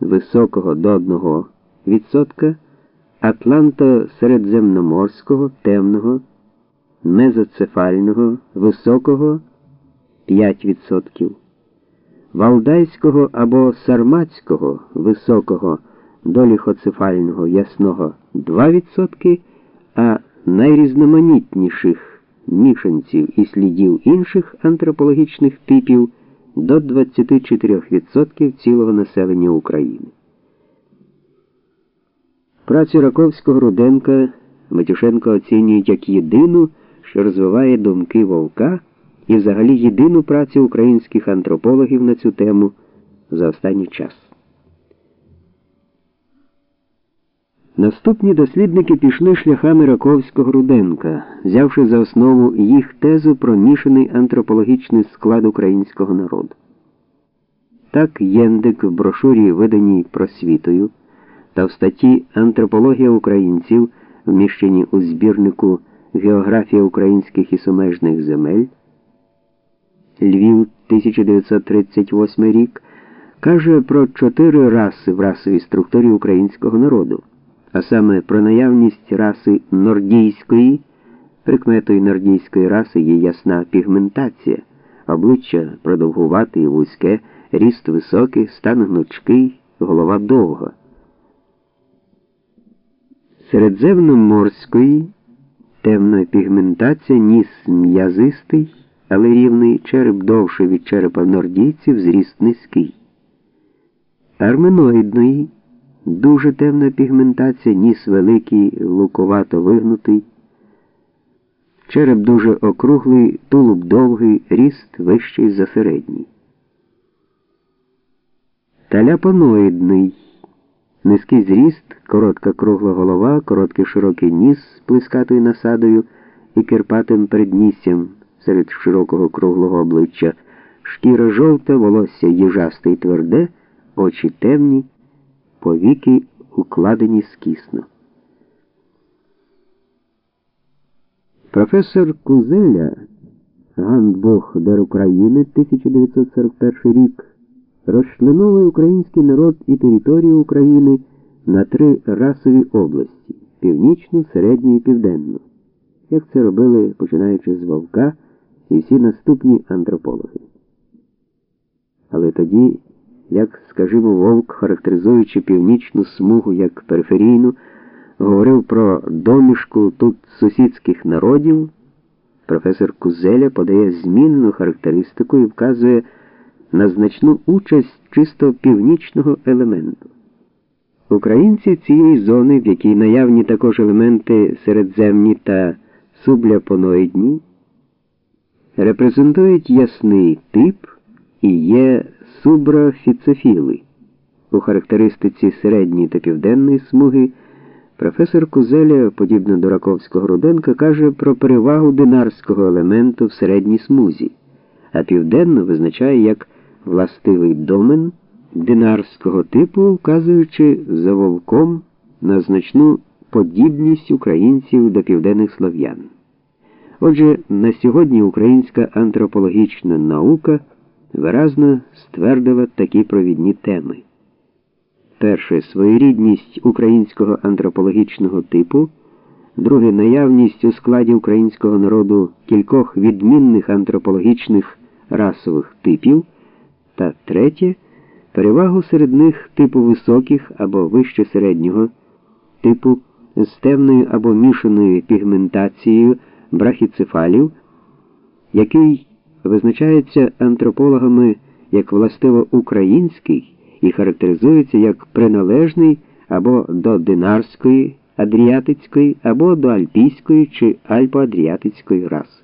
високого до 1%, Атланто-середземноморського темного, мезоцефального, високого 5%, Валдайського або Сарматського високого доліхоцефального ясного 2%, а найрізноманітніших мішанців і слідів інших антропологічних типів до 24% цілого населення України. Працю Раковського Руденка Матюшенко оцінюють як єдину, що розвиває думки вовка, і взагалі єдину працю українських антропологів на цю тему за останній час. Наступні дослідники пішли шляхами Раковського Руденка, взявши за основу їх тезу про мішаний антропологічний склад українського народу. Так Єндик в брошурі, виданій просвітою, та в статті Антропологія українців, вміщені у збірнику Географія українських і сумежних земель Львів 1938 рік, каже про чотири раси в расовій структурі українського народу а саме про наявність раси нордійської, прикметою нордійської раси є ясна пігментація, обличчя продовгувате і вузьке, ріст високий, стан гнучкий, голова довга. Середземноморської темна пігментація, ніс м'язистий, але рівний череп довший від черепа нордійців, зріст низький. Арменоїдної Дуже темна пігментація, ніс великий, луковато вигнутий, череп дуже округлий, тулуб довгий, ріст вищий за середній. Таляпоноїдний, низький зріст, коротка кругла голова, короткий широкий ніс з плескатою насадою і кирпатим передніссям серед широкого круглого обличчя, шкіра жовта, волосся їжасте і тверде, очі темні повіки укладені скісно. Професор Кузеля, Гандбог Дер України 1941 рік, розчленовує український народ і територію України на три расові області північну, середню і південну, як це робили починаючи з Вовка і всі наступні антропологи. Але тоді як, скажімо, Вовк, характеризуючи північну смугу як периферійну, говорив про домішку тут сусідських народів, професор Кузеля подає змінну характеристику і вказує на значну участь чисто північного елементу. Українці цієї зони, в якій наявні також елементи середземні та субляпоноїдні, репрезентують ясний тип і є суброфіцефіли. У характеристиці середньої та південної смуги професор Кузеля, подібно до Раковського Руденка, каже про перевагу динарського елементу в середній смузі, а південну визначає як властивий домен динарського типу, вказуючи за вовком на значну подібність українців до південних слов'ян. Отже, на сьогодні українська антропологічна наука виразно ствердила такі провідні теми. Перше своєрідність українського антропологічного типу, друге наявність у складі українського народу кількох відмінних антропологічних расових типів, та третє перевагу серед них типу високих або вище середнього типу з темною або мішаною пігментацією брахіцефалів, який визначається антропологами як властиво український і характеризується як приналежний або до динарської, адріатицької, або до альпійської чи альпоадріатицької раси.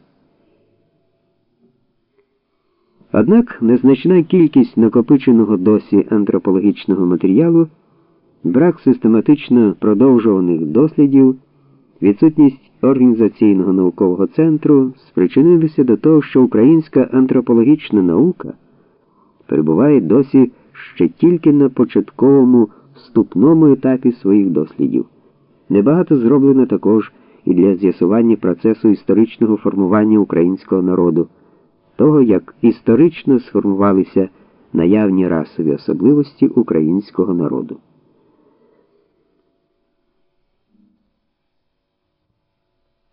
Однак незначна кількість накопиченого досі антропологічного матеріалу, брак систематично продовжуваних дослідів, відсутність організаційного наукового центру спричинилися до того, що українська антропологічна наука перебуває досі ще тільки на початковому вступному етапі своїх дослідів. Небагато зроблено також і для з'ясування процесу історичного формування українського народу, того, як історично сформувалися наявні расові особливості українського народу.